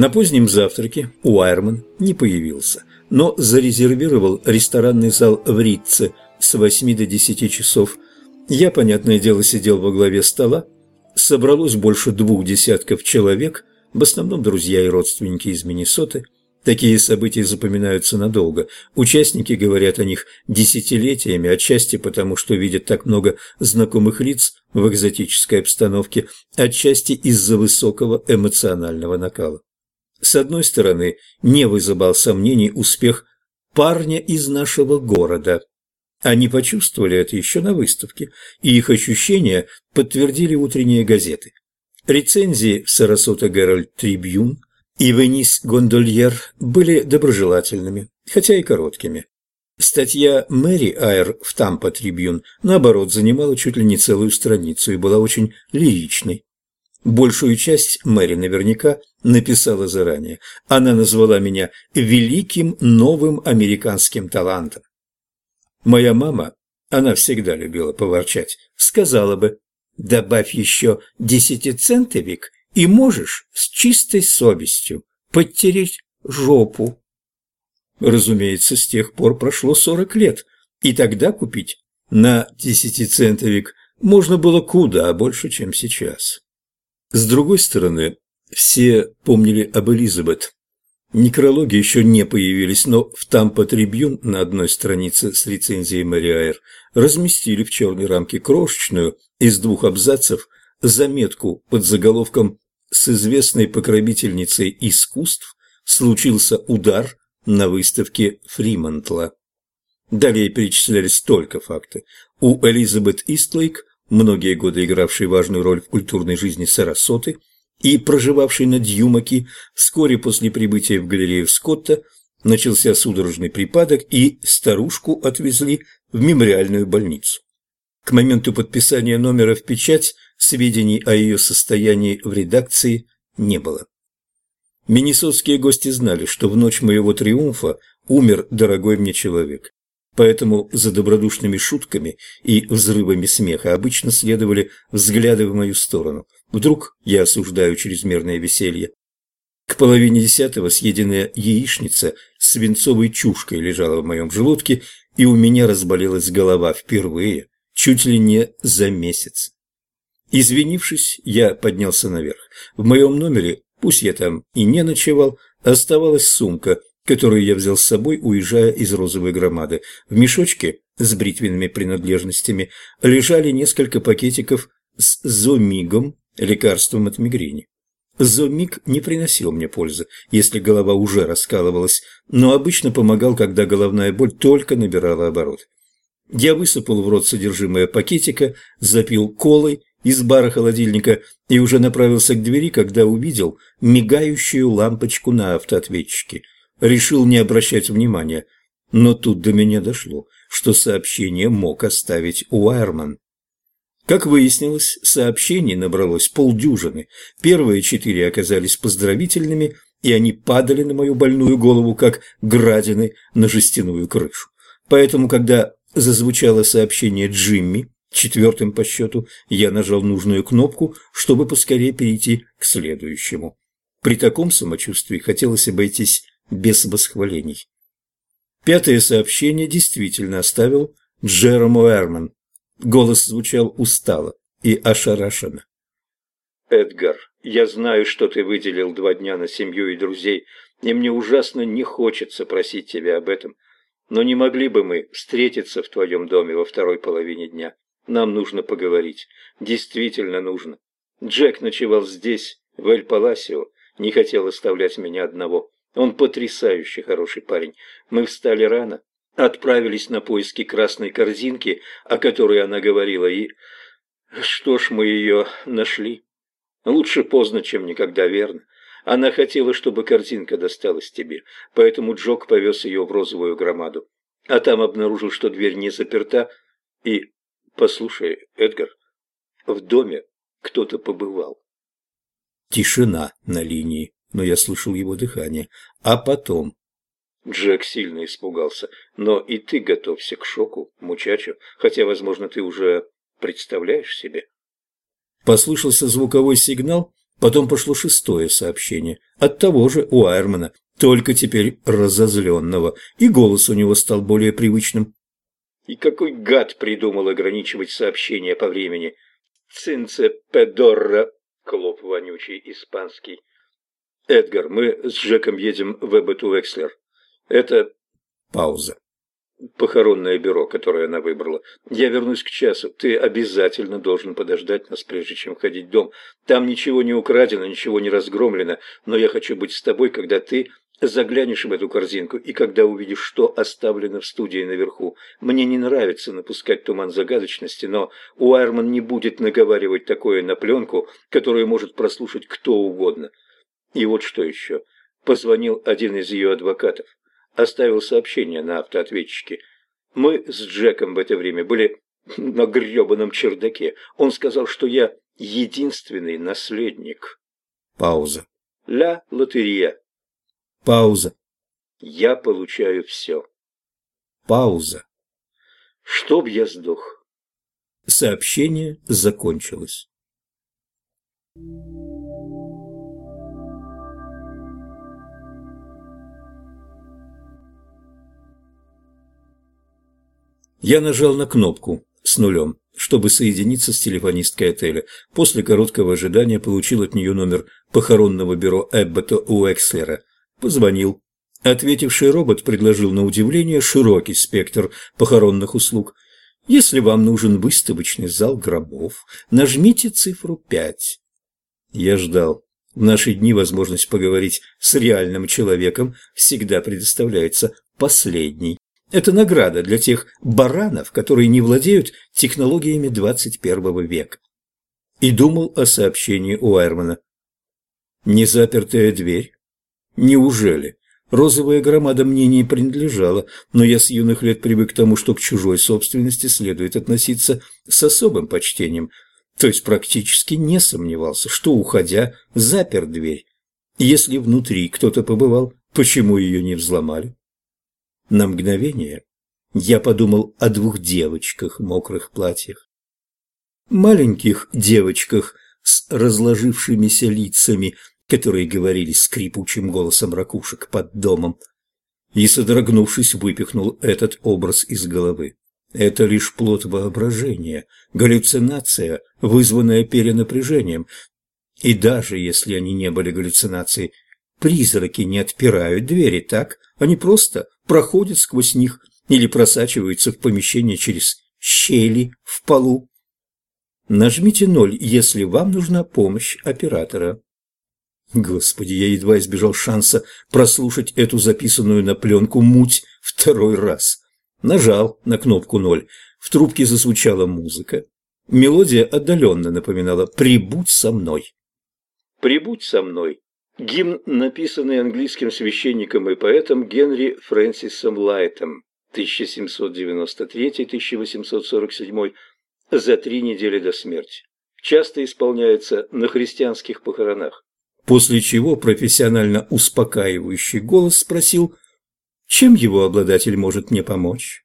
На позднем завтраке Уайерман не появился, но зарезервировал ресторанный зал в Ритце с 8 до 10 часов. Я, понятное дело, сидел во главе стола. Собралось больше двух десятков человек, в основном друзья и родственники из Миннесоты. Такие события запоминаются надолго. Участники говорят о них десятилетиями, отчасти потому, что видят так много знакомых лиц в экзотической обстановке, отчасти из-за высокого эмоционального накала. С одной стороны, не вызывал сомнений успех парня из нашего города. Они почувствовали это еще на выставке, и их ощущения подтвердили утренние газеты. Рецензии Сарасота Геральт Трибьюн и Венис Гондольер были доброжелательными, хотя и короткими. Статья Мэри Айр в Тампа Трибьюн, наоборот, занимала чуть ли не целую страницу и была очень лиричной. Большую часть Мэри наверняка написала заранее. Она назвала меня великим новым американским талантом. Моя мама, она всегда любила поворчать, сказала бы, добавь еще десятицентовик и можешь с чистой совестью подтереть жопу. Разумеется, с тех пор прошло сорок лет, и тогда купить на десятицентовик можно было куда больше, чем сейчас. С другой стороны, все помнили об Элизабет. Некрологи еще не появились, но в Тампа Трибьюн на одной странице с рецензией Мэри Айр разместили в черной рамке крошечную из двух абзацев заметку под заголовком «С известной покровительницей искусств случился удар на выставке Фримантла». Далее перечислялись только факты. У Элизабет Истлейк многие годы игравшей важную роль в культурной жизни Сарасоты и проживавшей на Дьюма-Ки, вскоре после прибытия в галерею Скотто начался судорожный припадок, и старушку отвезли в мемориальную больницу. К моменту подписания номера в печать сведений о ее состоянии в редакции не было. Миннесотские гости знали, что в ночь моего триумфа умер дорогой мне человек. Поэтому за добродушными шутками и взрывами смеха обычно следовали взгляды в мою сторону. Вдруг я осуждаю чрезмерное веселье. К половине десятого съеденная яичница с свинцовой чушкой лежала в моем желудке, и у меня разболелась голова впервые, чуть ли не за месяц. Извинившись, я поднялся наверх. В моем номере, пусть я там и не ночевал, оставалась сумка – которую я взял с собой, уезжая из розовой громады. В мешочке с бритвенными принадлежностями лежали несколько пакетиков с зомигом, лекарством от мигрени. Зомиг не приносил мне пользы, если голова уже раскалывалась, но обычно помогал, когда головная боль только набирала оборот. Я высыпал в рот содержимое пакетика, запил колой из бара холодильника и уже направился к двери, когда увидел мигающую лампочку на автоответчике – решил не обращать внимания, но тут до меня дошло, что сообщение мог оставить Уайерман. Как выяснилось, сообщений набралось полдюжины. Первые четыре оказались поздравительными, и они падали на мою больную голову, как градины на жестяную крышу. Поэтому, когда зазвучало сообщение Джимми, четвертым по счету, я нажал нужную кнопку, чтобы поскорее перейти к следующему. При таком самочувствии хотелось обойтись без восхвалений. Пятое сообщение действительно оставил Джером Уэрман. Голос звучал устало и ошарашенно. «Эдгар, я знаю, что ты выделил два дня на семью и друзей, и мне ужасно не хочется просить тебя об этом. Но не могли бы мы встретиться в твоем доме во второй половине дня? Нам нужно поговорить. Действительно нужно. Джек ночевал здесь, в Эль-Паласио, не хотел оставлять меня одного. Он потрясающе хороший парень. Мы встали рано, отправились на поиски красной корзинки, о которой она говорила, и... Что ж, мы ее нашли. Лучше поздно, чем никогда, верно. Она хотела, чтобы корзинка досталась тебе, поэтому Джок повез ее в розовую громаду. А там обнаружил, что дверь не заперта, и... Послушай, Эдгар, в доме кто-то побывал. Тишина на линии но я слышал его дыхание. А потом... Джек сильно испугался. Но и ты готовься к шоку, мучачу, хотя, возможно, ты уже представляешь себе. Послышался звуковой сигнал, Потом пошло шестое сообщение от того же Уайермана, только теперь разозленного, и голос у него стал более привычным. И какой гад придумал ограничивать сообщения по времени? Цинце педорра, клоп вонючий испанский. Эдгар, мы с Джеком едем в Эббету Экслер. Это пауза. Похоронное бюро, которое она выбрала. Я вернусь к часу. Ты обязательно должен подождать нас, прежде чем ходить в дом. Там ничего не украдено, ничего не разгромлено, но я хочу быть с тобой, когда ты заглянешь в эту корзинку и когда увидишь, что оставлено в студии наверху. Мне не нравится напускать туман загадочности, но Уайерман не будет наговаривать такое на пленку, которую может прослушать кто угодно. И вот что еще. Позвонил один из ее адвокатов. Оставил сообщение на автоответчике. Мы с Джеком в это время были на гребаном чердаке. Он сказал, что я единственный наследник. Пауза. Ля лотерея. Пауза. Я получаю все. Пауза. Чтоб я сдох. Сообщение закончилось. Я нажал на кнопку с нулем, чтобы соединиться с телефонисткой отеля. После короткого ожидания получил от нее номер похоронного бюро Эббота Уэкслера. Позвонил. Ответивший робот предложил на удивление широкий спектр похоронных услуг. Если вам нужен выставочный зал гробов, нажмите цифру пять. Я ждал. В наши дни возможность поговорить с реальным человеком всегда предоставляется последней. Это награда для тех баранов, которые не владеют технологиями 21 века. И думал о сообщении Уайермана. Незапертая дверь. Неужели? Розовая громада мне не принадлежала, но я с юных лет привык к тому, что к чужой собственности следует относиться с особым почтением, то есть практически не сомневался, что, уходя, запер дверь. Если внутри кто-то побывал, почему ее не взломали? На мгновение я подумал о двух девочках в мокрых платьях. Маленьких девочках с разложившимися лицами, которые говорили скрипучим голосом ракушек под домом, и, содрогнувшись, выпихнул этот образ из головы. Это лишь плод воображения, галлюцинация, вызванная перенапряжением. И даже если они не были галлюцинацией, призраки не отпирают двери, так? Они просто проходят сквозь них или просачиваются в помещение через щели в полу. Нажмите ноль, если вам нужна помощь оператора. Господи, я едва избежал шанса прослушать эту записанную на пленку муть второй раз. Нажал на кнопку ноль. В трубке зазвучала музыка. Мелодия отдаленно напоминала «Прибудь со мной». «Прибудь со мной» Гимн, написанный английским священником и поэтом Генри Фрэнсисом Лайтом 1793-1847 за три недели до смерти. Часто исполняется на христианских похоронах. После чего профессионально успокаивающий голос спросил, чем его обладатель может мне помочь.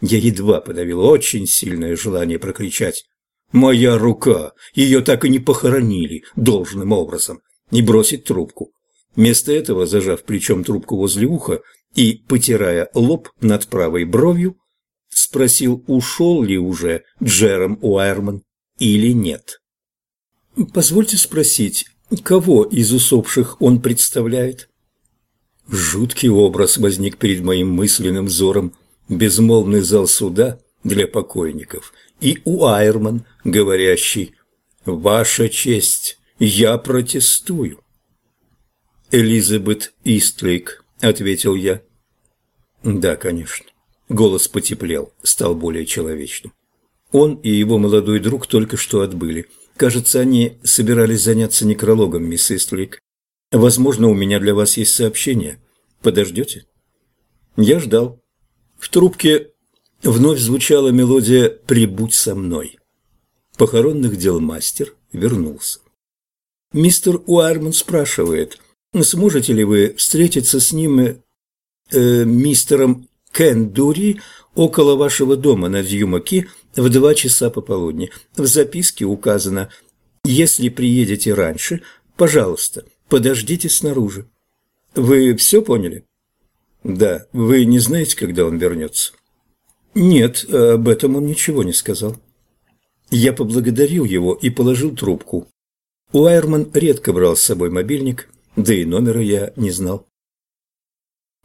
Я едва подавил очень сильное желание прокричать «Моя рука! Ее так и не похоронили должным образом!» Не бросить трубку. Вместо этого, зажав плечом трубку возле уха и потирая лоб над правой бровью, спросил, ушел ли уже Джером Уайерман или нет. «Позвольте спросить, кого из усопших он представляет?» Жуткий образ возник перед моим мысленным взором. Безмолвный зал суда для покойников и Уайерман, говорящий «Ваша честь, я протестую. Элизабет Истлейк, ответил я. Да, конечно. Голос потеплел, стал более человечным. Он и его молодой друг только что отбыли. Кажется, они собирались заняться некрологом, мисс Истлейк. Возможно, у меня для вас есть сообщение. Подождете? Я ждал. В трубке вновь звучала мелодия «Прибудь со мной». Похоронных дел мастер вернулся. Мистер Уайерман спрашивает, сможете ли вы встретиться с ним, э мистером Кендури, около вашего дома на Дьюмаки в два часа пополудни. В записке указано, если приедете раньше, Пожалуйста, подождите снаружи. Вы все поняли? Да. Вы не знаете, когда он вернется? Нет, об этом он ничего не сказал. Я поблагодарил его и положил трубку. Уайерман редко брал с собой мобильник, да и номера я не знал.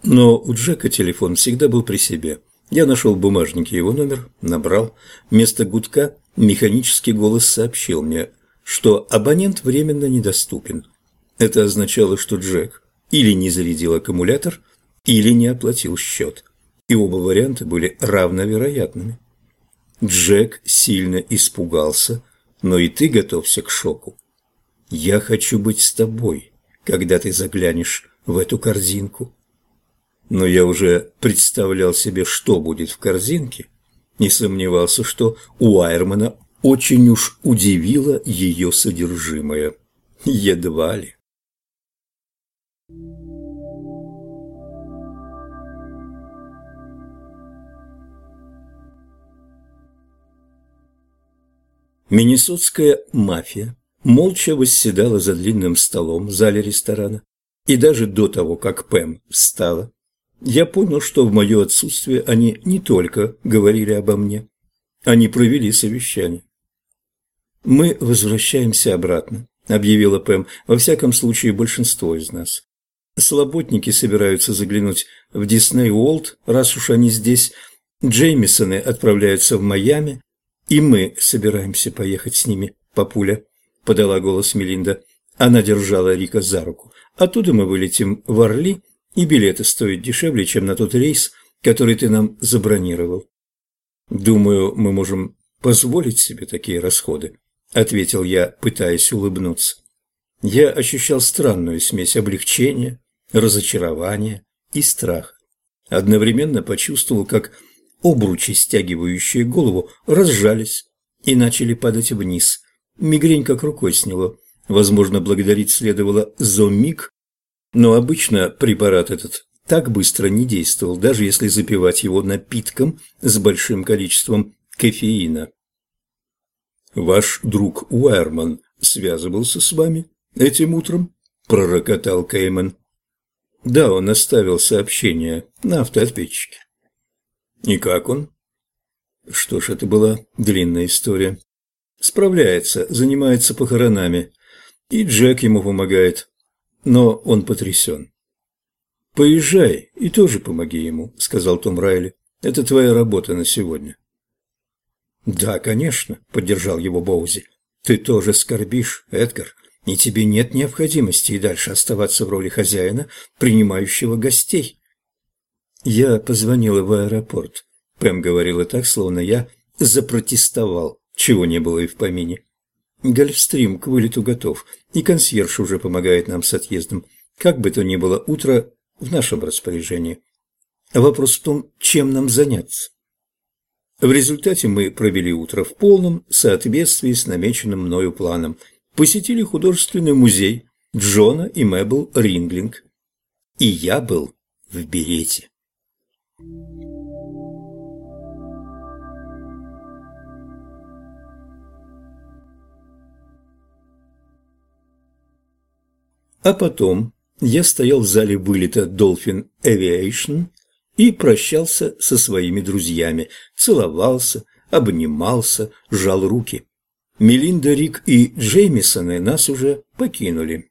Но у Джека телефон всегда был при себе. Я нашел в бумажнике его номер, набрал. Вместо гудка механический голос сообщил мне, что абонент временно недоступен. Это означало, что Джек или не зарядил аккумулятор, или не оплатил счет. И оба варианта были равновероятными. Джек сильно испугался, но и ты готовься к шоку. Я хочу быть с тобой, когда ты заглянешь в эту корзинку. Но я уже представлял себе, что будет в корзинке, не сомневался, что у Айрмана очень уж удивило ее содержимое. Едва ли. Миннесотская мафия молча восседала за длинным столом в зале ресторана. И даже до того, как Пэм встала, я понял, что в мое отсутствие они не только говорили обо мне, они провели совещание. «Мы возвращаемся обратно», – объявила Пэм, – «во всяком случае большинство из нас. Слоботники собираются заглянуть в Дисней Уолт, раз уж они здесь. Джеймисоны отправляются в Майами, «И мы собираемся поехать с ними, папуля», – подала голос Мелинда. Она держала Рика за руку. «Оттуда мы вылетим в Орли, и билеты стоят дешевле, чем на тот рейс, который ты нам забронировал». «Думаю, мы можем позволить себе такие расходы», – ответил я, пытаясь улыбнуться. Я ощущал странную смесь облегчения, разочарования и страха. Одновременно почувствовал, как Обручи, стягивающие голову, разжались и начали падать вниз. Мигрень как рукой сняло. Возможно, благодарить следовало за миг, но обычно препарат этот так быстро не действовал, даже если запивать его напитком с большим количеством кофеина. «Ваш друг Уэрман связывался с вами этим утром?» – пророкотал Кейман. «Да, он оставил сообщение на автоответчике». И как он? Что ж, это была длинная история. Справляется, занимается похоронами. И Джек ему помогает. Но он потрясен. «Поезжай и тоже помоги ему», — сказал Том Райли. «Это твоя работа на сегодня». «Да, конечно», — поддержал его Боузи. «Ты тоже скорбишь, Эдгар, и тебе нет необходимости и дальше оставаться в роли хозяина, принимающего гостей. Я позвонила в аэропорт. Пэм говорила так, словно я запротестовал, чего не было и в помине. Гольфстрим к вылету готов, и консьерж уже помогает нам с отъездом. Как бы то ни было, утро в нашем распоряжении. Вопрос в том, чем нам заняться. В результате мы провели утро в полном соответствии с намеченным мною планом. Посетили художественный музей Джона и Мэбл Ринглинг. И я был в берете. А потом я стоял в зале вылета Dolphin Aviation и прощался со своими друзьями, целовался, обнимался, жал руки. Мелинда, Рик и Джеймисоны нас уже покинули.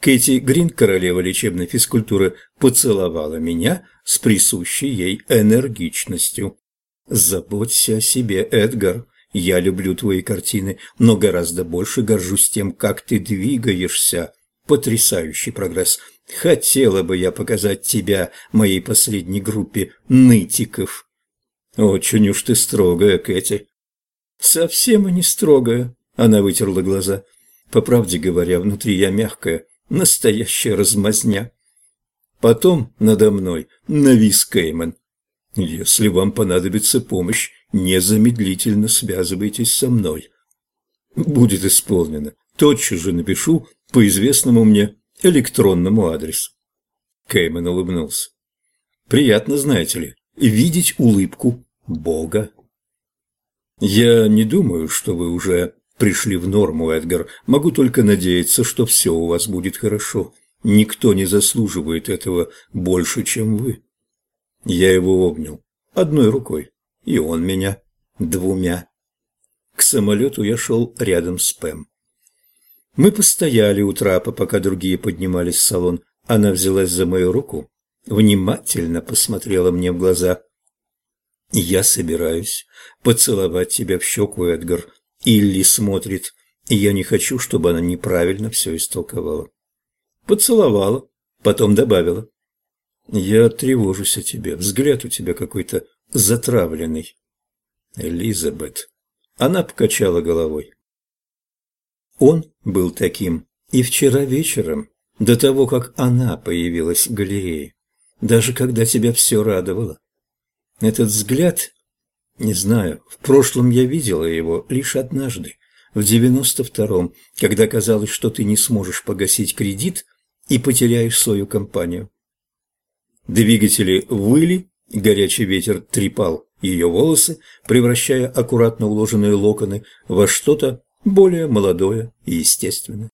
Кэти Грин, королева лечебной физкультуры, поцеловала меня с присущей ей энергичностью. «Заботься о себе, Эдгар. Я люблю твои картины, но гораздо больше горжусь тем, как ты двигаешься. Потрясающий прогресс. Хотела бы я показать тебя моей последней группе нытиков». «Очень уж ты строгая, Кэти». «Совсем и не строгая», — она вытерла глаза. «По правде говоря, внутри я мягкая» Настоящая размазня. Потом надо мной навис Кейман. Если вам понадобится помощь, незамедлительно связывайтесь со мной. Будет исполнено. Тотчас же напишу по известному мне электронному адресу. Кейман улыбнулся. Приятно, знаете ли, видеть улыбку Бога. Я не думаю, что вы уже пришли в норму, Эдгар. Могу только надеяться, что все у вас будет хорошо. Никто не заслуживает этого больше, чем вы. Я его обнял одной рукой, и он меня двумя. К самолету я шел рядом с Пэм. Мы постояли у трапа, пока другие поднимались в салон. Она взялась за мою руку, внимательно посмотрела мне в глаза. «Я собираюсь поцеловать тебя в щеку, Эдгар. Илли смотрит, и я не хочу, чтобы она неправильно все истолковала». Поцеловала, потом добавила. «Я тревожусь о тебе. Взгляд у тебя какой-то затравленный». «Элизабет». Она покачала головой. Он был таким и вчера вечером, до того, как она появилась в галерее, даже когда тебя все радовало. Этот взгляд, не знаю, в прошлом я видела его лишь однажды, в девяносто втором, когда казалось, что ты не сможешь погасить кредит и потеряешь свою компанию. Двигатели выли, горячий ветер трепал ее волосы, превращая аккуратно уложенные локоны во что-то более молодое и естественное.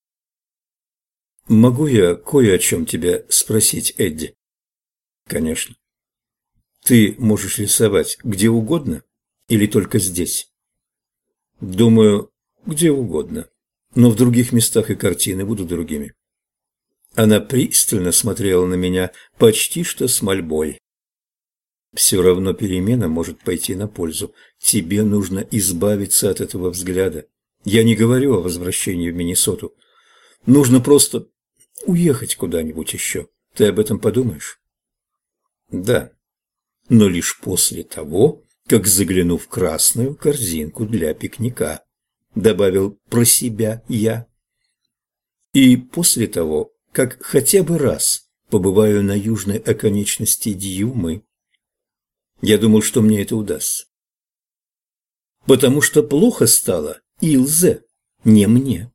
«Могу я кое о чем тебя спросить, Эдди?» «Конечно. Ты можешь рисовать где угодно или только здесь?» «Думаю, где угодно, но в других местах и картины будут другими». Она пристально смотрела на меня, почти что с мольбой. «Все равно перемена может пойти на пользу. Тебе нужно избавиться от этого взгляда. Я не говорю о возвращении в Миннесоту. Нужно просто уехать куда-нибудь еще. Ты об этом подумаешь? Да, но лишь после того, как загляну в красную корзинку для пикника, добавил про себя я. И после того, как хотя бы раз побываю на южной оконечности Дьюмы. Я думал, что мне это удастся. Потому что плохо стало Илзе, не мне.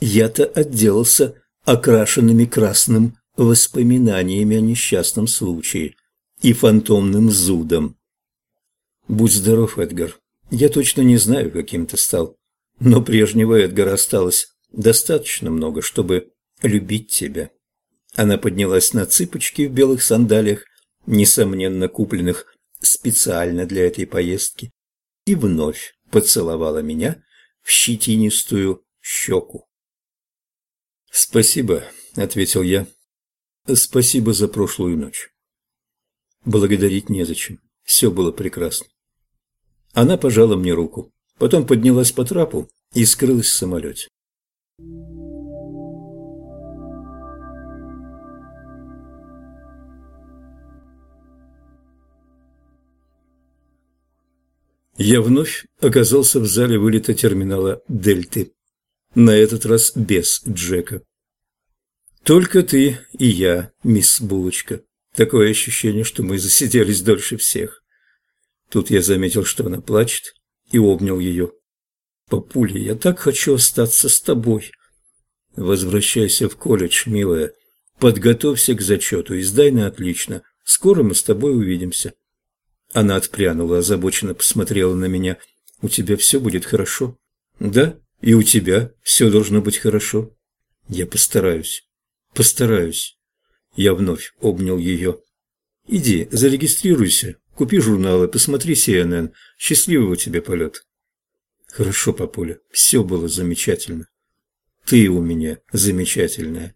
Я-то отделался окрашенными красным воспоминаниями о несчастном случае и фантомным зудом. Будь здоров, Эдгар. Я точно не знаю, каким ты стал, но прежнего Эдгара осталось достаточно много, чтобы любить тебя. Она поднялась на цыпочки в белых сандалиях, несомненно купленных специально для этой поездки, и вновь поцеловала меня в щетинистую щеку. «Спасибо», — ответил я. «Спасибо за прошлую ночь». Благодарить незачем. Все было прекрасно. Она пожала мне руку, потом поднялась по трапу и скрылась в самолете. Я вновь оказался в зале вылета терминала «Дельты». На этот раз без Джека. Только ты и я, мисс Булочка. Такое ощущение, что мы засиделись дольше всех. Тут я заметил, что она плачет, и обнял ее. «Папуля, я так хочу остаться с тобой». «Возвращайся в колледж, милая. Подготовься к зачету и сдай на отлично. Скоро мы с тобой увидимся». Она отпрянула, озабоченно посмотрела на меня. «У тебя все будет хорошо?» «Да, и у тебя все должно быть хорошо». «Я постараюсь. Постараюсь». Я вновь обнял ее. «Иди, зарегистрируйся, купи журналы, посмотри CNN. Счастливого тебе полета». «Хорошо, папуля, все было замечательно». «Ты у меня замечательная».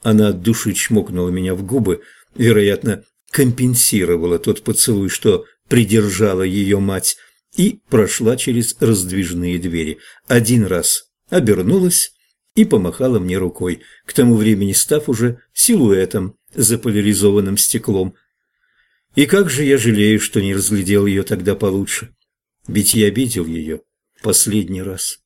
Она от души чмокнула меня в губы, вероятно, компенсировала тот поцелуй, что придержала ее мать, и прошла через раздвижные двери. Один раз обернулась и помахала мне рукой, к тому времени став уже силуэтом за поляризованным стеклом. И как же я жалею, что не разглядел ее тогда получше, ведь я обидел ее последний раз.